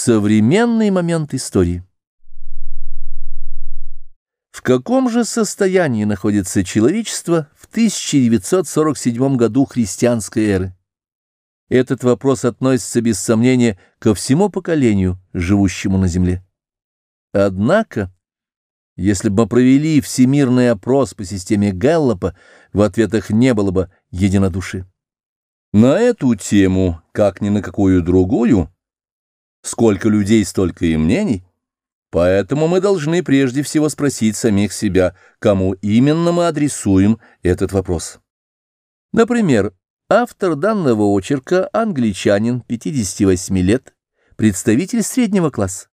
Современный момент истории. В каком же состоянии находится человечество в 1947 году христианской эры? Этот вопрос относится без сомнения ко всему поколению, живущему на Земле. Однако, если бы мы провели всемирный опрос по системе Гэллопа, в ответах не было бы единодушия. На эту тему, как ни на какую другую, Сколько людей, столько и мнений. Поэтому мы должны прежде всего спросить самих себя, кому именно мы адресуем этот вопрос. Например, автор данного очерка – англичанин, 58 лет, представитель среднего класса.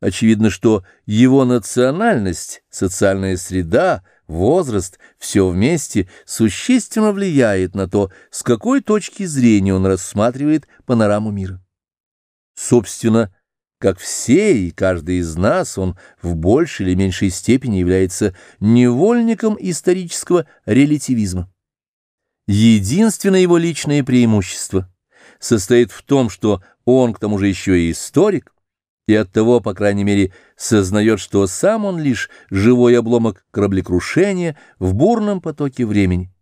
Очевидно, что его национальность, социальная среда, возраст – все вместе существенно влияет на то, с какой точки зрения он рассматривает панораму мира. Собственно, как все и каждый из нас, он в большей или меньшей степени является невольником исторического релятивизма. Единственное его личное преимущество состоит в том, что он, к тому же, еще и историк, и оттого, по крайней мере, сознает, что сам он лишь живой обломок кораблекрушения в бурном потоке времени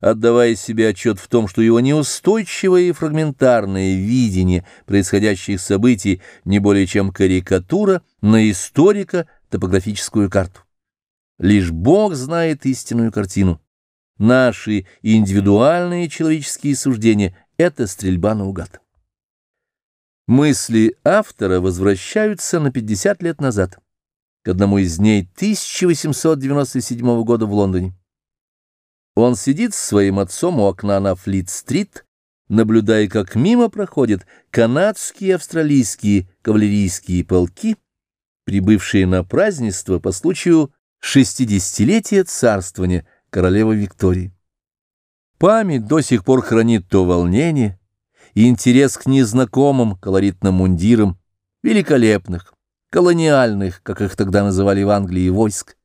отдавая себе отчет в том, что его неустойчивое и фрагментарное видение происходящих событий не более чем карикатура на историко-топографическую карту. Лишь Бог знает истинную картину. Наши индивидуальные человеческие суждения — это стрельба наугад. Мысли автора возвращаются на 50 лет назад, к одному из дней 1897 года в Лондоне. Он сидит с своим отцом у окна на Флит-стрит, наблюдая, как мимо проходят канадские австралийские кавалерийские полки, прибывшие на празднество по случаю шестидесятилетия царствования королевы Виктории. Память до сих пор хранит то волнение и интерес к незнакомым колоритным мундирам, великолепных, колониальных, как их тогда называли в Англии, войск,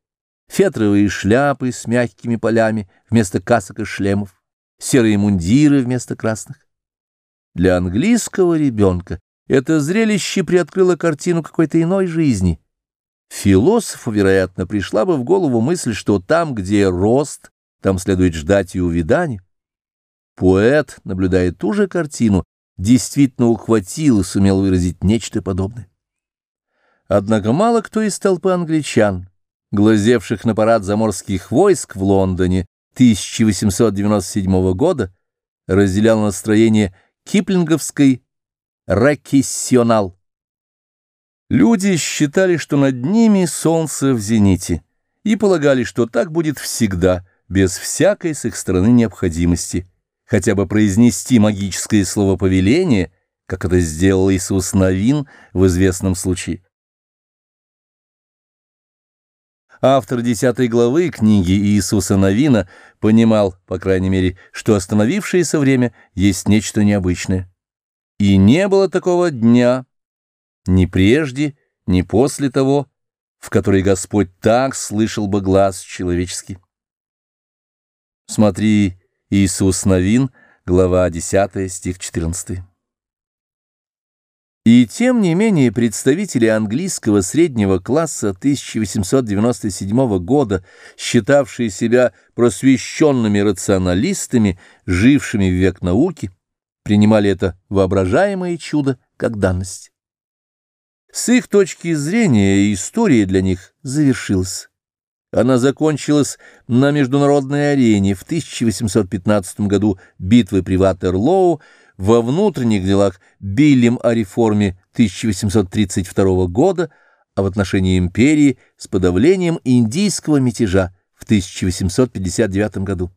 фетровые шляпы с мягкими полями вместо касок и шлемов, серые мундиры вместо красных. Для английского ребенка это зрелище приоткрыло картину какой-то иной жизни. Философу, вероятно, пришла бы в голову мысль, что там, где рост, там следует ждать и увядания. Поэт, наблюдая ту же картину, действительно ухватил и сумел выразить нечто подобное. Однако мало кто из толпы англичан глазевших на парад заморских войск в Лондоне 1897 года, разделял настроение киплинговской «Ракиссионал». Люди считали, что над ними солнце в зените, и полагали, что так будет всегда, без всякой с их стороны необходимости, хотя бы произнести магическое слово повеление, как это сделал Иисус Новин в известном случае. Автор десятой главы книги Иисуса Новина понимал, по крайней мере, что остановившееся время есть нечто необычное. И не было такого дня, ни прежде, ни после того, в который Господь так слышал бы глаз человеческий. Смотри, Иисус Новин, глава 10, стих 14. И тем не менее представители английского среднего класса 1897 года, считавшие себя просвещенными рационалистами, жившими в век науки, принимали это воображаемое чудо как данность. С их точки зрения история для них завершилась. Она закончилась на международной арене в 1815 году битвы при Ватерлоу, во внутренних делах Биллем о реформе 1832 года, а в отношении империи с подавлением индийского мятежа в 1859 году.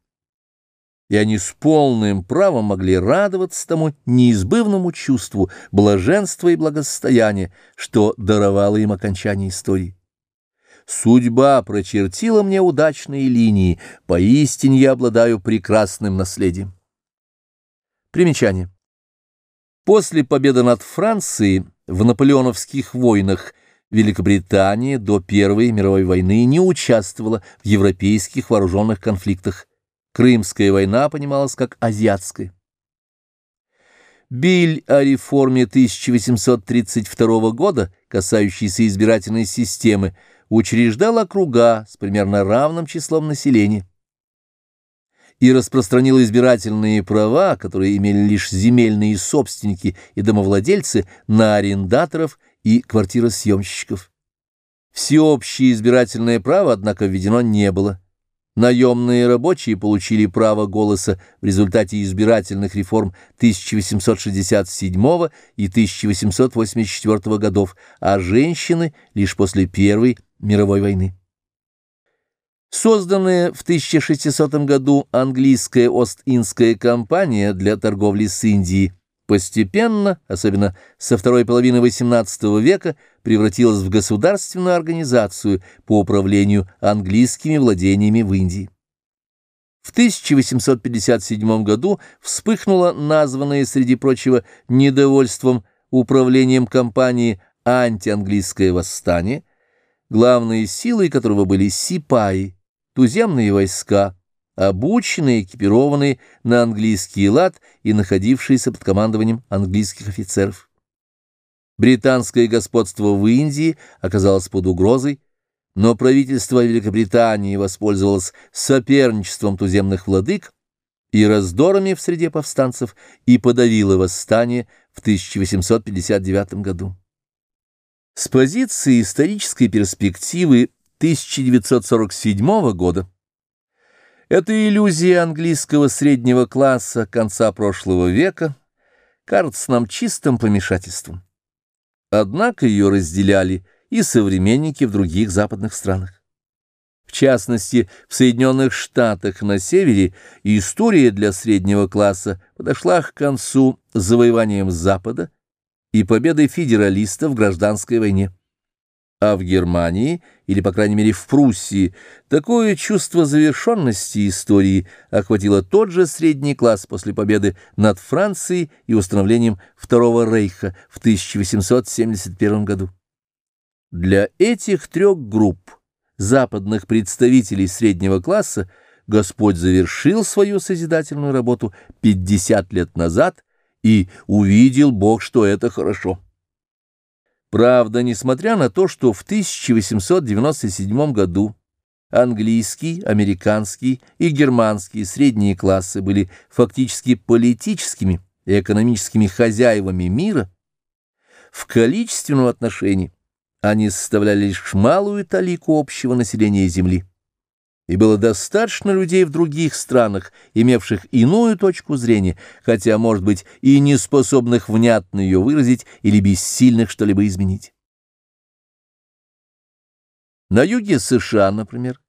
И они с полным правом могли радоваться тому неизбывному чувству блаженства и благосостояния, что даровало им окончание истории. Судьба прочертила мне удачные линии, поистине я обладаю прекрасным наследием. Примечание. После победы над Францией в наполеоновских войнах Великобритания до Первой мировой войны не участвовала в европейских вооруженных конфликтах. Крымская война понималась как азиатская. Биль о реформе 1832 года, касающейся избирательной системы, учреждал округа с примерно равным числом населения и распространил избирательные права, которые имели лишь земельные собственники и домовладельцы, на арендаторов и квартиросъемщиков. Всеобщее избирательное право, однако, введено не было. Наемные рабочие получили право голоса в результате избирательных реформ 1867 и 1884 годов, а женщины лишь после Первой мировой войны. Созданная в 1600 году английская Ост-Индская компания для торговли с Индией постепенно, особенно со второй половины XVIII века, превратилась в государственную организацию по управлению английскими владениями в Индии. В 1857 году вспыхнуло названное, среди прочего, недовольством управлением компании антианглийское восстание, главной силой которого были сипаи, туземные войска, обученные, экипированные на английский лад и находившиеся под командованием английских офицеров. Британское господство в Индии оказалось под угрозой, но правительство Великобритании воспользовалось соперничеством туземных владык и раздорами в среде повстанцев и подавило восстание в 1859 году. С позиции исторической перспективы 1947 года эта иллюзия английского среднего класса конца прошлого века кажется нам чистым помешательством. Однако ее разделяли и современники в других западных странах. В частности, в Соединенных Штатах на севере история для среднего класса подошла к концу завоеванием Запада и победой федералистов в гражданской войне. А в Германии, или, по крайней мере, в Пруссии, такое чувство завершенности истории охватило тот же средний класс после победы над Францией и установлением Второго Рейха в 1871 году. Для этих трех групп западных представителей среднего класса Господь завершил свою созидательную работу 50 лет назад, и увидел Бог, что это хорошо. Правда, несмотря на то, что в 1897 году английский, американский и германский средние классы были фактически политическими и экономическими хозяевами мира, в количественном отношении они составляли лишь малую талику общего населения Земли и было достаточно людей в других странах, имевших иную точку зрения, хотя, может быть, и не способных внятно ее выразить или бессильных что-либо изменить. На юге США, например,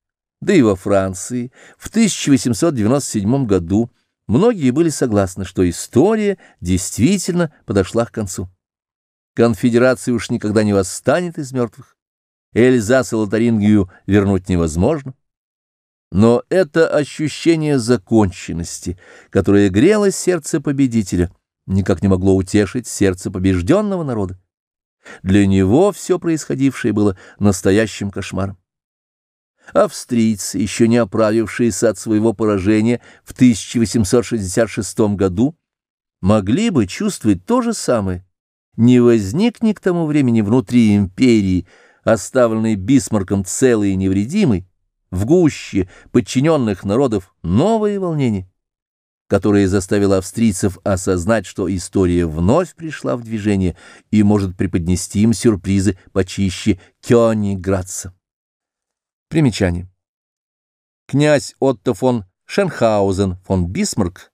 да и во Франции, в 1897 году многие были согласны, что история действительно подошла к концу. Конфедерация уж никогда не восстанет из мертвых. Эльзас и Лотарингию вернуть невозможно. Но это ощущение законченности, которое грело сердце победителя, никак не могло утешить сердце побежденного народа. Для него все происходившее было настоящим кошмаром. Австрийцы, еще не оправившиеся от своего поражения в 1866 году, могли бы чувствовать то же самое. Не возникни к тому времени внутри империи, оставленной Бисмарком целой и невредимой, в гуще подчиненных народов новое волнение, которое заставило австрийцев осознать, что история вновь пришла в движение и может преподнести им сюрпризы почище Кёниградца. Примечание. Князь Отто фон Шенхаузен фон Бисмарк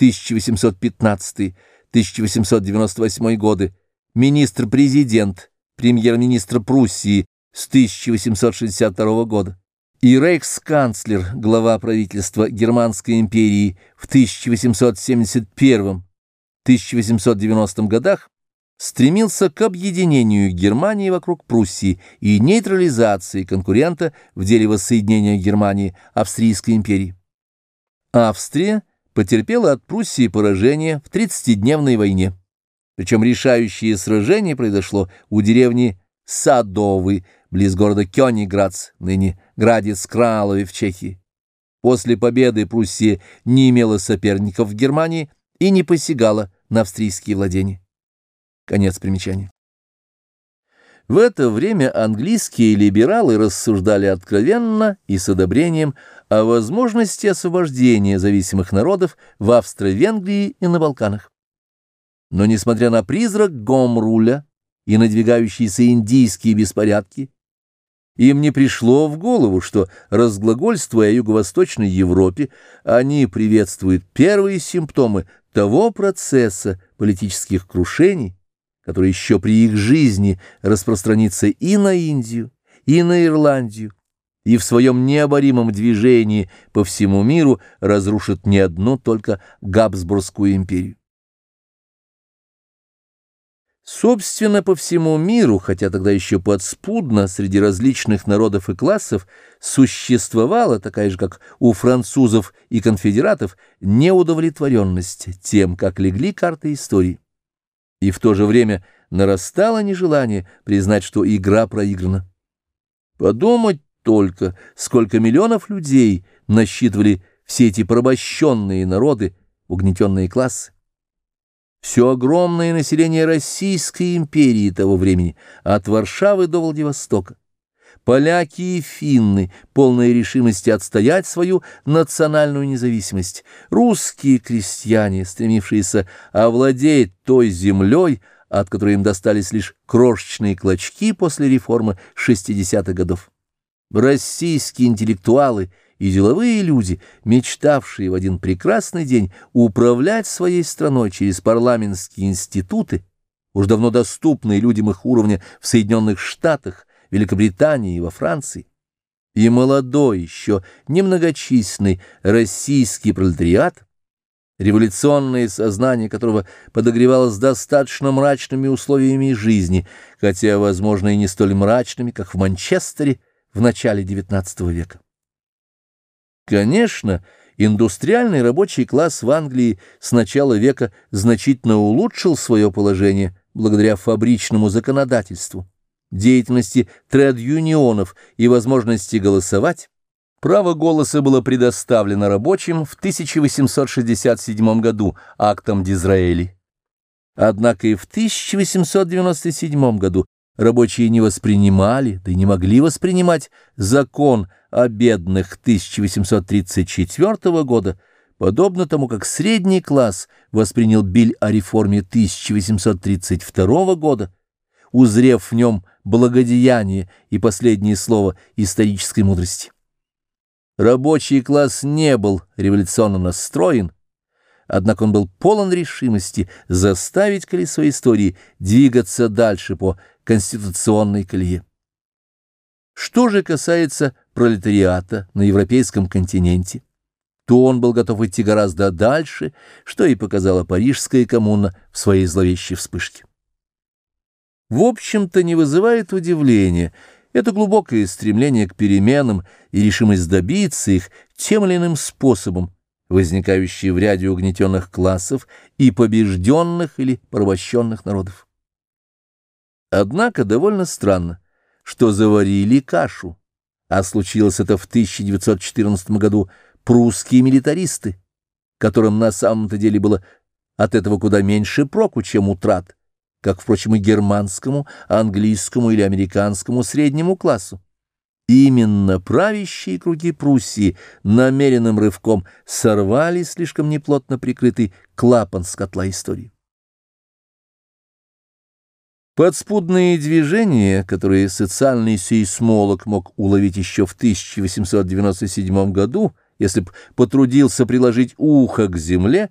1815-1898 годы, министр-президент, премьер-министр Пруссии с 1862 года и рейхсканцлер, глава правительства Германской империи в 1871-1890 годах, стремился к объединению Германии вокруг Пруссии и нейтрализации конкурента в деле воссоединения Германии Австрийской империи. Австрия потерпела от Пруссии поражение в 30-дневной войне, причем решающее сражение произошло у деревни Садовы, близ города Кёниградс, ныне Градец Кралове в Чехии. После победы Пруссия не имела соперников в Германии и не посягала на австрийские владения. Конец примечания. В это время английские либералы рассуждали откровенно и с одобрением о возможности освобождения зависимых народов в Австро-Венгрии и на Балканах. Но несмотря на призрак Гомруля и надвигающиеся индийские беспорядки, им не пришло в голову, что, разглагольствуя о Юго-Восточной Европе, они приветствуют первые симптомы того процесса политических крушений, который еще при их жизни распространится и на Индию, и на Ирландию, и в своем необоримом движении по всему миру разрушит не одну только Габсбургскую империю. Собственно, по всему миру, хотя тогда еще подспудно среди различных народов и классов, существовала такая же, как у французов и конфедератов, неудовлетворенность тем, как легли карты истории. И в то же время нарастало нежелание признать, что игра проиграна. Подумать только, сколько миллионов людей насчитывали все эти порабощенные народы, угнетенные классы. Все огромное население Российской империи того времени, от Варшавы до Владивостока. Поляки и финны, полные решимости отстоять свою национальную независимость. Русские крестьяне, стремившиеся овладеть той землей, от которой им достались лишь крошечные клочки после реформы 60-х годов. Российские интеллектуалы – и деловые люди, мечтавшие в один прекрасный день управлять своей страной через парламентские институты, уж давно доступные людям их уровня в Соединенных Штатах, Великобритании и во Франции, и молодой, еще немногочисленный российский пролетариат, революционное сознание которого подогревалось достаточно мрачными условиями жизни, хотя, возможно, и не столь мрачными, как в Манчестере в начале XIX века. Конечно, индустриальный рабочий класс в Англии с начала века значительно улучшил свое положение благодаря фабричному законодательству, деятельности тред-юнионов и возможности голосовать. Право голоса было предоставлено рабочим в 1867 году актом Дизраэли. Однако и в 1897 году рабочие не воспринимали, да и не могли воспринимать закон о бедных 1834 года, подобно тому, как средний класс воспринял биль о реформе 1832 года, узрев в нем благодеяние и последнее слово исторической мудрости. Рабочий класс не был революционно настроен, однако он был полон решимости заставить колесо истории двигаться дальше по конституционной колее. Что же касается пролетариата на европейском континенте, то он был готов идти гораздо дальше, что и показала Парижская коммуна в своей зловещей вспышке. В общем-то, не вызывает удивления это глубокое стремление к переменам и решимость добиться их тем или иным способом, возникающие в ряде угнетенных классов и побежденных или порабощенных народов. Однако довольно странно, что заварили кашу, а случилось это в 1914 году прусские милитаристы, которым на самом-то деле было от этого куда меньше проку, чем утрат, как, впрочем, и германскому, английскому или американскому среднему классу. Именно правящие круги Пруссии намеренным рывком сорвали слишком неплотно прикрытый клапан с котла истории. Подспудные движения, которые социальный сейсмолог мог уловить еще в 1897 году, если б потрудился приложить ухо к земле,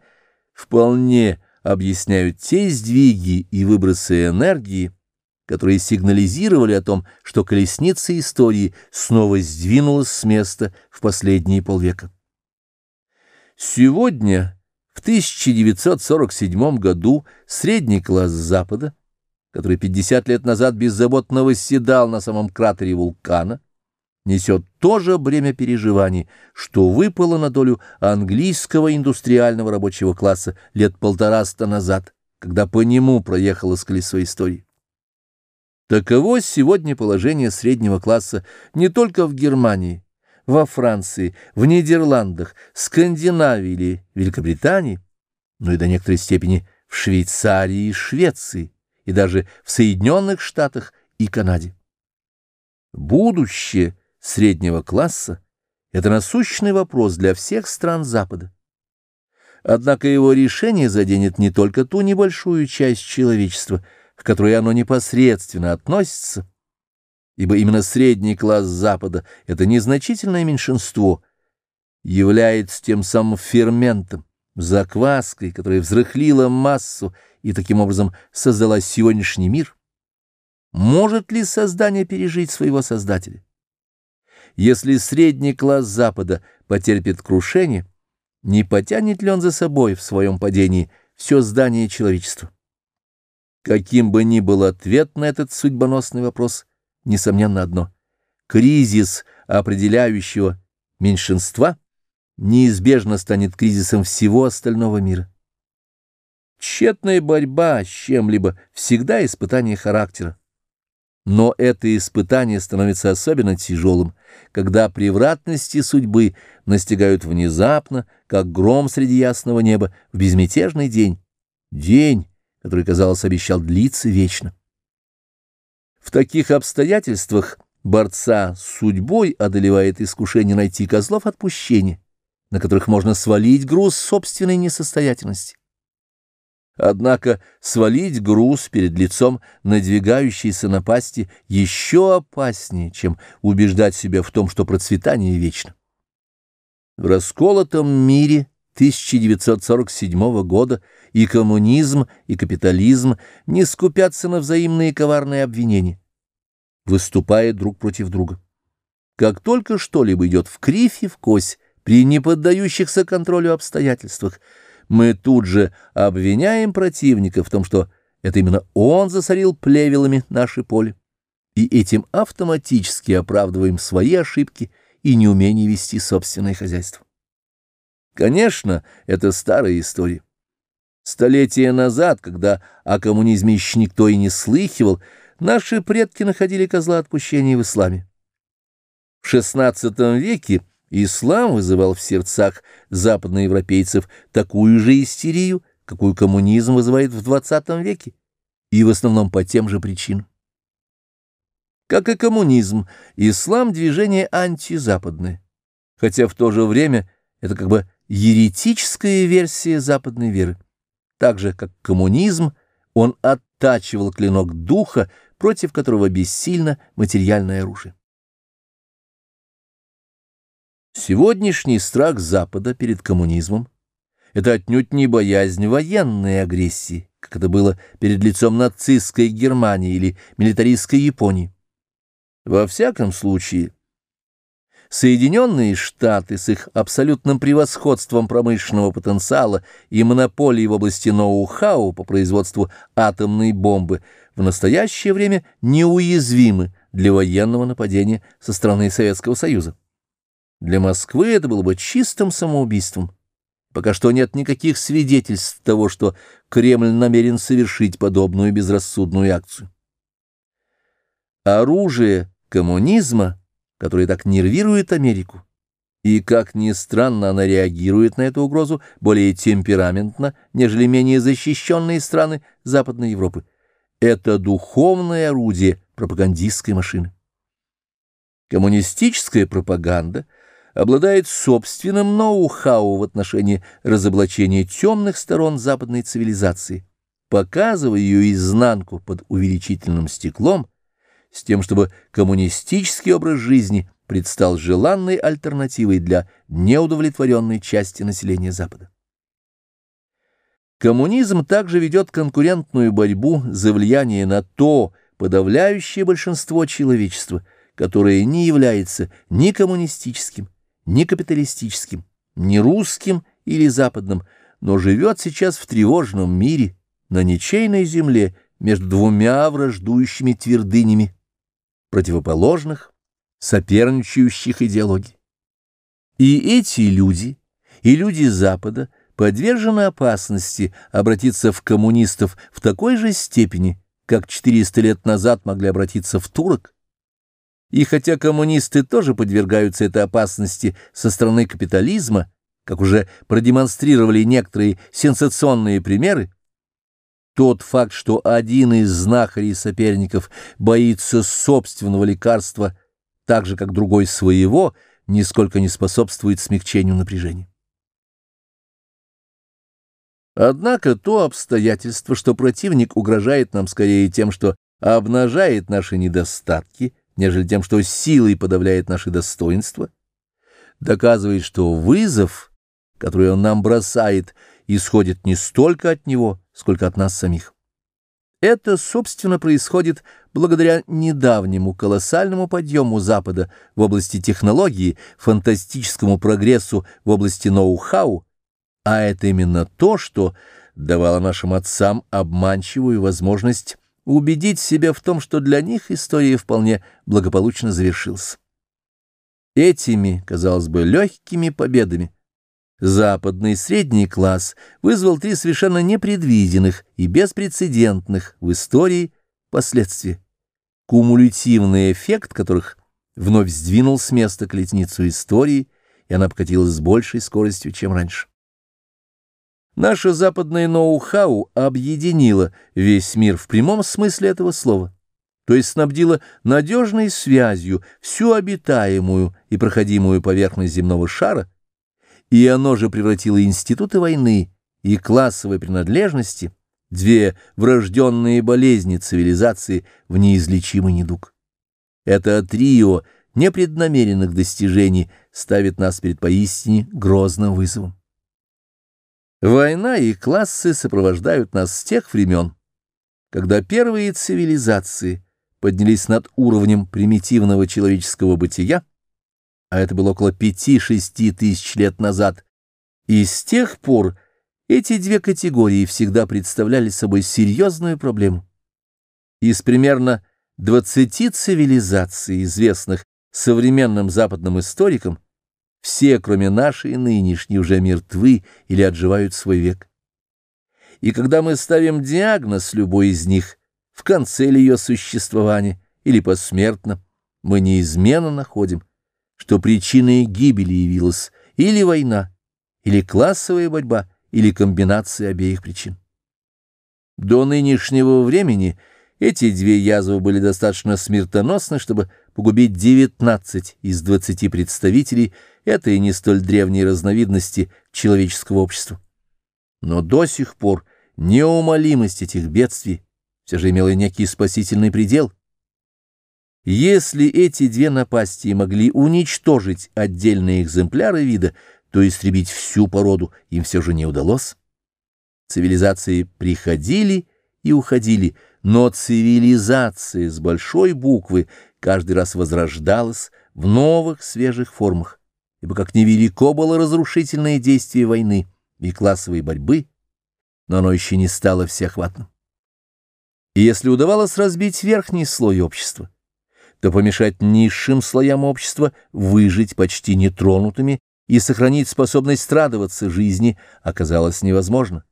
вполне объясняют те сдвиги и выбросы энергии, которые сигнализировали о том, что колесница истории снова сдвинулась с места в последние полвека. Сегодня, в 1947 году, средний класс Запада который 50 лет назад беззаботно восседал на самом кратере вулкана, несет то же бремя переживаний, что выпало на долю английского индустриального рабочего класса лет полтораста назад, когда по нему проехало колесо истории. Таково сегодня положение среднего класса не только в Германии, во Франции, в Нидерландах, Скандинавии или Великобритании, но и до некоторой степени в Швейцарии и Швеции, и даже в Соединенных Штатах и Канаде. Будущее среднего класса – это насущный вопрос для всех стран Запада. Однако его решение заденет не только ту небольшую часть человечества, к которой оно непосредственно относится, ибо именно средний класс Запада – это незначительное меньшинство, является тем самым ферментом, закваской, которая взрыхлила массу и таким образом создала сегодняшний мир. Может ли создание пережить своего создателя? Если средний класс Запада потерпит крушение, не потянет ли он за собой в своем падении все здание человечества? Каким бы ни был ответ на этот судьбоносный вопрос, несомненно одно — кризис определяющего меньшинства неизбежно станет кризисом всего остального мира. Тщетная борьба с чем-либо всегда испытание характера. Но это испытание становится особенно тяжелым, когда превратности судьбы настигают внезапно, как гром среди ясного неба, в безмятежный день, день, который, казалось, обещал длиться вечно. В таких обстоятельствах борца с судьбой одолевает искушение найти козлов отпущения, на которых можно свалить груз собственной несостоятельности. Однако свалить груз перед лицом надвигающейся напасти еще опаснее, чем убеждать себя в том, что процветание вечно. В расколотом мире 1947 года и коммунизм, и капитализм не скупятся на взаимные коварные обвинения, выступая друг против друга. Как только что-либо идет в кривь и в кось при неподдающихся контролю обстоятельствах – мы тут же обвиняем противника в том, что это именно он засорил плевелами наше поле, и этим автоматически оправдываем свои ошибки и неумение вести собственное хозяйство. Конечно, это старая история. Столетия назад, когда о коммунизме еще никто и не слыхивал, наши предки находили козла отпущения в исламе. В XVI веке Ислам вызывал в сердцах западноевропейцев такую же истерию, какую коммунизм вызывает в XX веке, и в основном по тем же причинам. Как и коммунизм, ислам – движение антизападное, хотя в то же время это как бы еретическая версия западной веры. Так же, как коммунизм, он оттачивал клинок духа, против которого бессильно материальное оружие. Сегодняшний страх Запада перед коммунизмом — это отнюдь не боязнь военной агрессии, как это было перед лицом нацистской Германии или милитаристской Японии. Во всяком случае, Соединенные Штаты с их абсолютным превосходством промышленного потенциала и монополией в области ноу-хау по производству атомной бомбы в настоящее время неуязвимы для военного нападения со стороны Советского Союза. Для Москвы это было бы чистым самоубийством. Пока что нет никаких свидетельств того, что Кремль намерен совершить подобную безрассудную акцию. Оружие коммунизма, которое так нервирует Америку, и, как ни странно, она реагирует на эту угрозу более темпераментно, нежели менее защищенные страны Западной Европы. Это духовное орудие пропагандистской машины. Коммунистическая пропаганда — обладает собственным ноу-хау в отношении разоблачения темных сторон западной цивилизации, показывая ее изнанку под увеличительным стеклом, с тем, чтобы коммунистический образ жизни предстал желанной альтернативой для неудовлетворенной части населения Запада. Коммунизм также ведет конкурентную борьбу за влияние на то подавляющее большинство человечества, которое не является ни коммунистическим, ни капиталистическим, ни русским или западным, но живет сейчас в тревожном мире, на ничейной земле, между двумя враждующими твердынями, противоположных, соперничающих идеологий. И эти люди, и люди Запада подвержены опасности обратиться в коммунистов в такой же степени, как 400 лет назад могли обратиться в турок, и хотя коммунисты тоже подвергаются этой опасности со стороны капитализма, как уже продемонстрировали некоторые сенсационные примеры, Тот факт, что один из знахарей соперников боится собственного лекарства так же, как другой своего, нисколько не способствует смягчению напряжения. Однако то обстоятельство, что противник угрожает нам скорее тем, что обнажает наши недостатки, нежели тем, что силой подавляет наши достоинства, доказывает, что вызов, который он нам бросает, исходит не столько от него, сколько от нас самих. Это, собственно, происходит благодаря недавнему колоссальному подъему Запада в области технологии, фантастическому прогрессу в области ноу-хау, а это именно то, что давало нашим отцам обманчивую возможность убедить себя в том, что для них история вполне благополучно завершилась. Этими, казалось бы, легкими победами западный средний класс вызвал три совершенно непредвиденных и беспрецедентных в истории последствия, кумулятивный эффект которых вновь сдвинул с места колесницу истории, и она покатилась с большей скоростью, чем раньше. Наше западное ноу-хау объединило весь мир в прямом смысле этого слова, то есть снабдило надежной связью всю обитаемую и проходимую поверхность земного шара, и оно же превратило институты войны и классовой принадлежности, две врожденные болезни цивилизации, в неизлечимый недуг. Это трио непреднамеренных достижений ставит нас перед поистине грозным вызовом. Война и классы сопровождают нас с тех времен, когда первые цивилизации поднялись над уровнем примитивного человеческого бытия, а это было около пяти-шести тысяч лет назад, и с тех пор эти две категории всегда представляли собой серьезную проблему. Из примерно двадцати цивилизаций, известных современным западным историкам, все, кроме нашей нынешней, уже мертвы или отживают свой век. И когда мы ставим диагноз любой из них, в конце ли ее существования или посмертно, мы неизменно находим, что причиной гибели явилась или война, или классовая борьба, или комбинация обеих причин. До нынешнего времени эти две язвы были достаточно смертоносны, чтобы погубить 19 из 20 представителей этой не столь древней разновидности человеческого общества. Но до сих пор неумолимость этих бедствий все же имела некий спасительный предел. Если эти две напасти могли уничтожить отдельные экземпляры вида, то истребить всю породу им все же не удалось. Цивилизации приходили и уходили, но цивилизация с большой буквы каждый раз возрождалась в новых свежих формах, ибо как невелико было разрушительное действие войны и классовой борьбы, но оно еще не стало всеохватным. И если удавалось разбить верхний слой общества, то помешать низшим слоям общества выжить почти нетронутыми и сохранить способность страдываться жизни оказалось невозможно.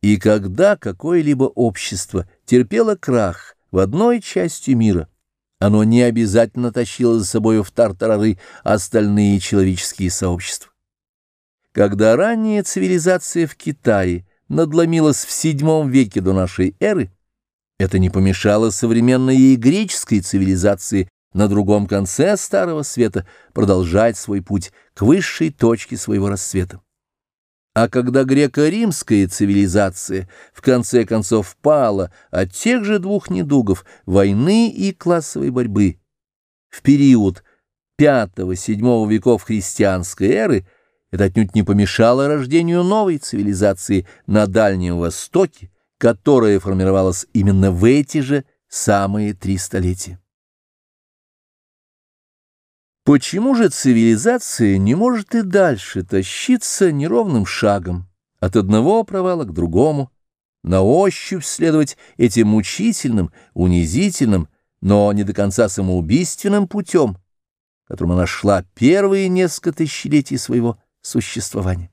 И когда какое-либо общество терпело крах в одной части мира, оно не обязательно тащило за собой в тартарары остальные человеческие сообщества. Когда ранняя цивилизация в Китае надломилась в VII веке до нашей эры, это не помешало современной и греческой цивилизации на другом конце Старого Света продолжать свой путь к высшей точке своего рассвета. А когда греко-римская цивилизация в конце концов пала от тех же двух недугов войны и классовой борьбы, в период V-VII веков христианской эры это отнюдь не помешало рождению новой цивилизации на Дальнем Востоке, которая формировалась именно в эти же самые три столетия. Почему же цивилизация не может и дальше тащиться неровным шагом от одного провала к другому, на ощупь следовать этим мучительным, унизительным, но не до конца самоубийственным путем, которым она шла первые несколько тысячелетий своего существования?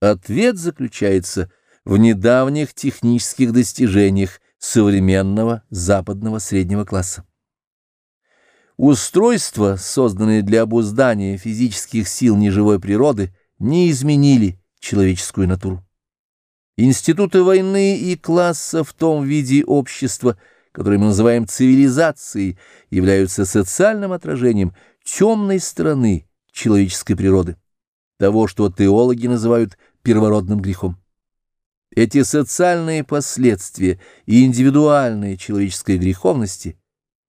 Ответ заключается в недавних технических достижениях современного западного среднего класса. Устройства, созданные для обуздания физических сил неживой природы, не изменили человеческую натуру. Институты войны и класса в том виде общества, которое мы называем цивилизацией, являются социальным отражением темной стороны человеческой природы, того, что теологи называют первородным грехом. Эти социальные последствия и индивидуальные человеческой греховности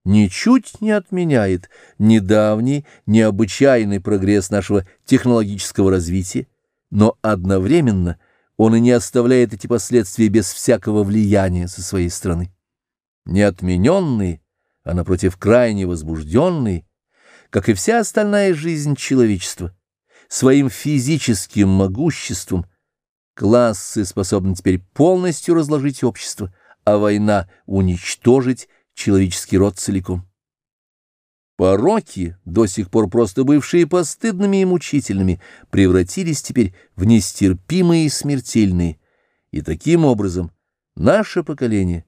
ничуть не отменяет недавний необычайный прогресс нашего технологического развития, но одновременно – он и не оставляет эти последствия без всякого влияния со своей стороны. Неотмененные, а напротив крайне возбужденные, как и вся остальная жизнь человечества, своим физическим могуществом, классы способны теперь полностью разложить общество, а война уничтожить человеческий род целиком. Пороки, до сих пор просто бывшие постыдными и мучительными, превратились теперь в нестерпимые и смертельные. И таким образом наше поколение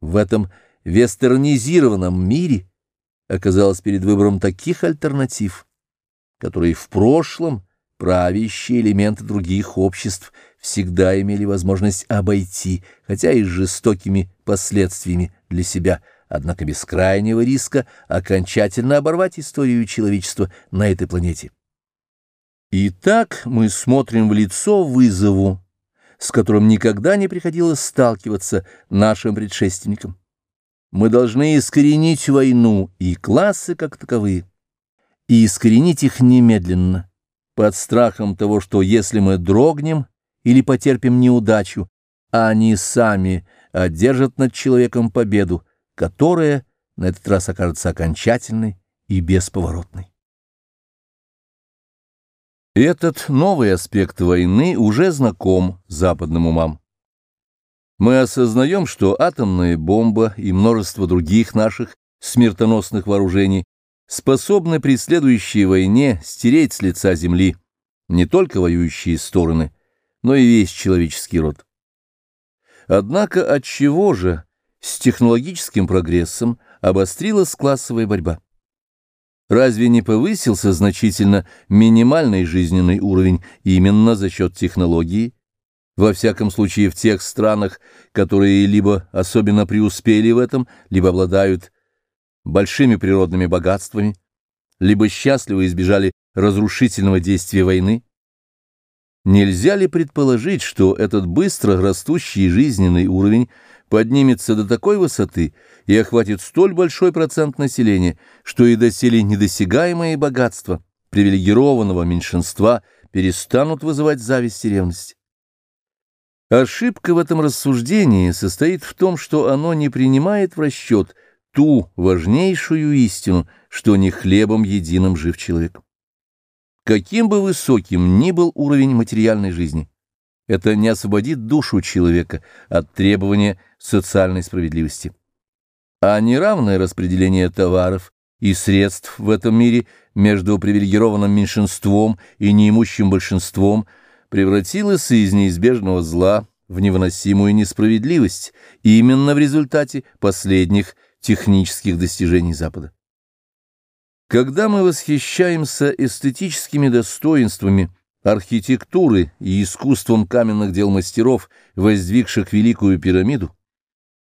в этом вестернизированном мире оказалось перед выбором таких альтернатив, которые в прошлом правящие элементы других обществ всегда имели возможность обойти, хотя и с жестокими последствиями для себя – однако без крайнего риска окончательно оборвать историю человечества на этой планете. Итак, мы смотрим в лицо вызову, с которым никогда не приходилось сталкиваться нашим предшественникам. Мы должны искоренить войну и классы как таковые, и искоренить их немедленно, под страхом того, что если мы дрогнем или потерпим неудачу, они сами одержат над человеком победу, которая на этот раз окажется окончательной и бесповоротной. Этот новый аспект войны уже знаком западным умам. Мы осознаем, что атомная бомба и множество других наших смертоносных вооружений способны при следующей войне стереть с лица земли не только воюющие стороны, но и весь человеческий род. Однако от чего же с технологическим прогрессом обострилась классовая борьба. Разве не повысился значительно минимальный жизненный уровень именно за счет технологии? Во всяком случае в тех странах, которые либо особенно преуспели в этом, либо обладают большими природными богатствами, либо счастливо избежали разрушительного действия войны? Нельзя ли предположить, что этот быстро растущий жизненный уровень поднимется до такой высоты и охватит столь большой процент населения, что и доселе недосягаемые богатства привилегированного меньшинства перестанут вызывать зависть и ревность. Ошибка в этом рассуждении состоит в том, что оно не принимает в расчет ту важнейшую истину, что не хлебом единым жив человек. Каким бы высоким ни был уровень материальной жизни, это не освободит душу человека от требования социальной справедливости. А неравное распределение товаров и средств в этом мире между привилегированным меньшинством и неимущим большинством превратилось из неизбежного зла в невыносимую несправедливость именно в результате последних технических достижений Запада. Когда мы восхищаемся эстетическими достоинствами архитектуры и искусством каменных дел мастеров, воздвигших Великую пирамиду,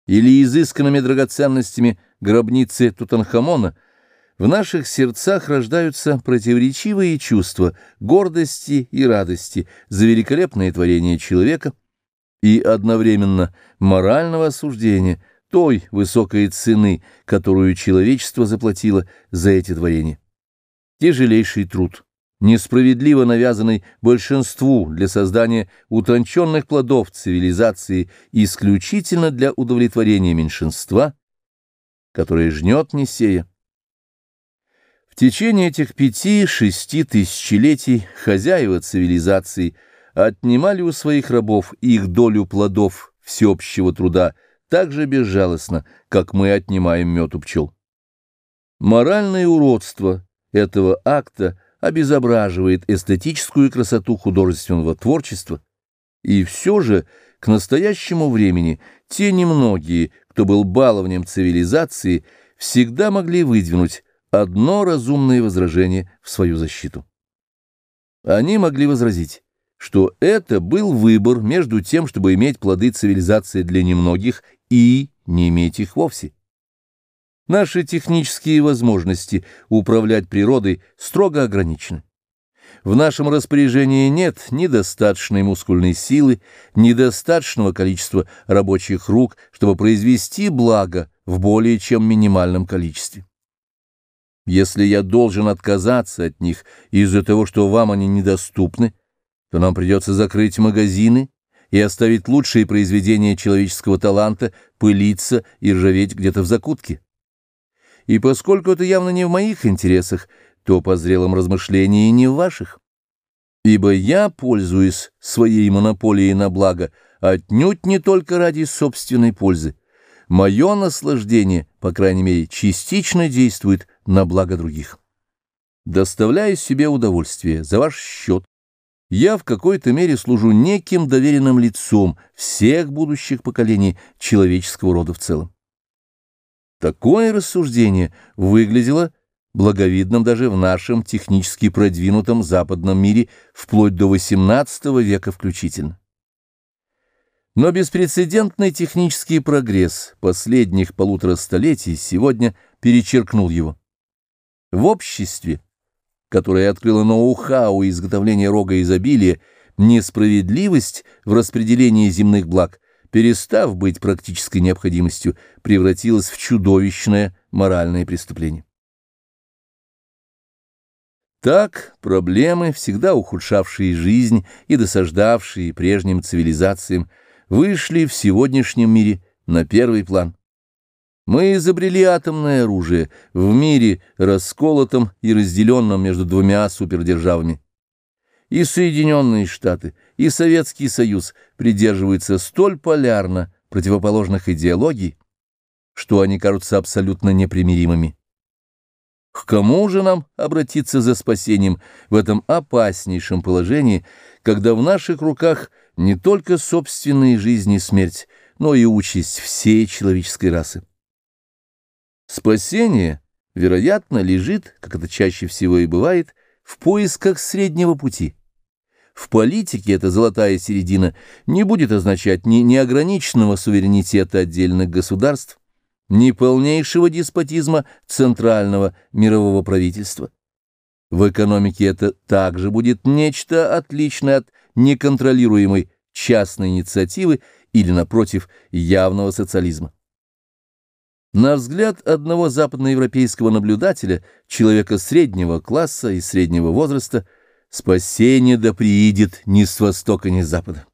или изысканными драгоценностями гробницы Тутанхамона, в наших сердцах рождаются противоречивые чувства гордости и радости за великолепное творение человека и одновременно морального осуждения той высокой цены, которую человечество заплатило за эти творения. Тяжелейший труд несправедливо навязанный большинству для создания утонченных плодов цивилизации исключительно для удовлетворения меньшинства, которое жнет не сея. В течение этих пяти-шести тысячелетий хозяева цивилизации отнимали у своих рабов их долю плодов всеобщего труда так же безжалостно, как мы отнимаем мед у пчел. Моральное уродство этого акта – обезображивает эстетическую красоту художественного творчества, и все же к настоящему времени те немногие, кто был баловнем цивилизации, всегда могли выдвинуть одно разумное возражение в свою защиту. Они могли возразить, что это был выбор между тем, чтобы иметь плоды цивилизации для немногих и не иметь их вовсе. Наши технические возможности управлять природой строго ограничены. В нашем распоряжении нет ни достаточной мускульной силы, ни достаточного количества рабочих рук, чтобы произвести благо в более чем минимальном количестве. Если я должен отказаться от них из-за того, что вам они недоступны, то нам придется закрыть магазины и оставить лучшие произведения человеческого таланта пылиться и ржаветь где-то в закутке. И поскольку это явно не в моих интересах, то по зрелом размышлении не в ваших. Ибо я пользуюсь своей монополией на благо отнюдь не только ради собственной пользы. Мое наслаждение, по крайней мере, частично действует на благо других. Доставляю себе удовольствие за ваш счет. Я в какой-то мере служу неким доверенным лицом всех будущих поколений человеческого рода в целом. Такое рассуждение выглядело благовидным даже в нашем технически продвинутом западном мире вплоть до XVIII века включительно. Но беспрецедентный технический прогресс последних полутора столетий сегодня перечеркнул его. В обществе, которое открыло ноу-хау изготовления рога изобилия, несправедливость в распределении земных благ, перестав быть практической необходимостью, превратилась в чудовищное моральное преступление. Так проблемы, всегда ухудшавшие жизнь и досаждавшие прежним цивилизациям, вышли в сегодняшнем мире на первый план. Мы изобрели атомное оружие в мире, расколотом и разделенном между двумя супердержавами. И Соединенные Штаты, и Советский Союз придерживаются столь полярно противоположных идеологий, что они кажутся абсолютно непримиримыми. К кому же нам обратиться за спасением в этом опаснейшем положении, когда в наших руках не только собственная жизнь и смерть, но и участь всей человеческой расы? Спасение, вероятно, лежит, как это чаще всего и бывает, в поисках среднего пути. В политике эта золотая середина не будет означать ни неограниченного суверенитета отдельных государств, ни полнейшего деспотизма центрального мирового правительства. В экономике это также будет нечто отличное от неконтролируемой частной инициативы или, напротив, явного социализма. На взгляд одного западноевропейского наблюдателя, человека среднего класса и среднего возраста, спасение да приидет ни с востока, ни с запада.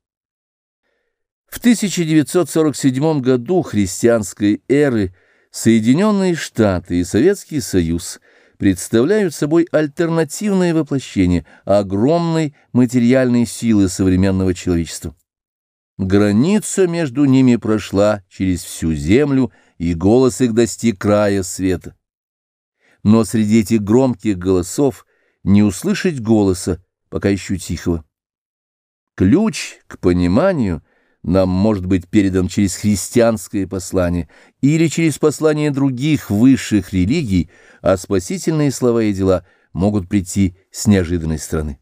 В 1947 году христианской эры Соединенные Штаты и Советский Союз представляют собой альтернативное воплощение огромной материальной силы современного человечества. Граница между ними прошла через всю землю, и голос их достиг края света. Но среди этих громких голосов не услышать голоса, пока еще тихого. Ключ к пониманию — нам может быть передан через христианское послание или через послание других высших религий, а спасительные слова и дела могут прийти с неожиданной стороны.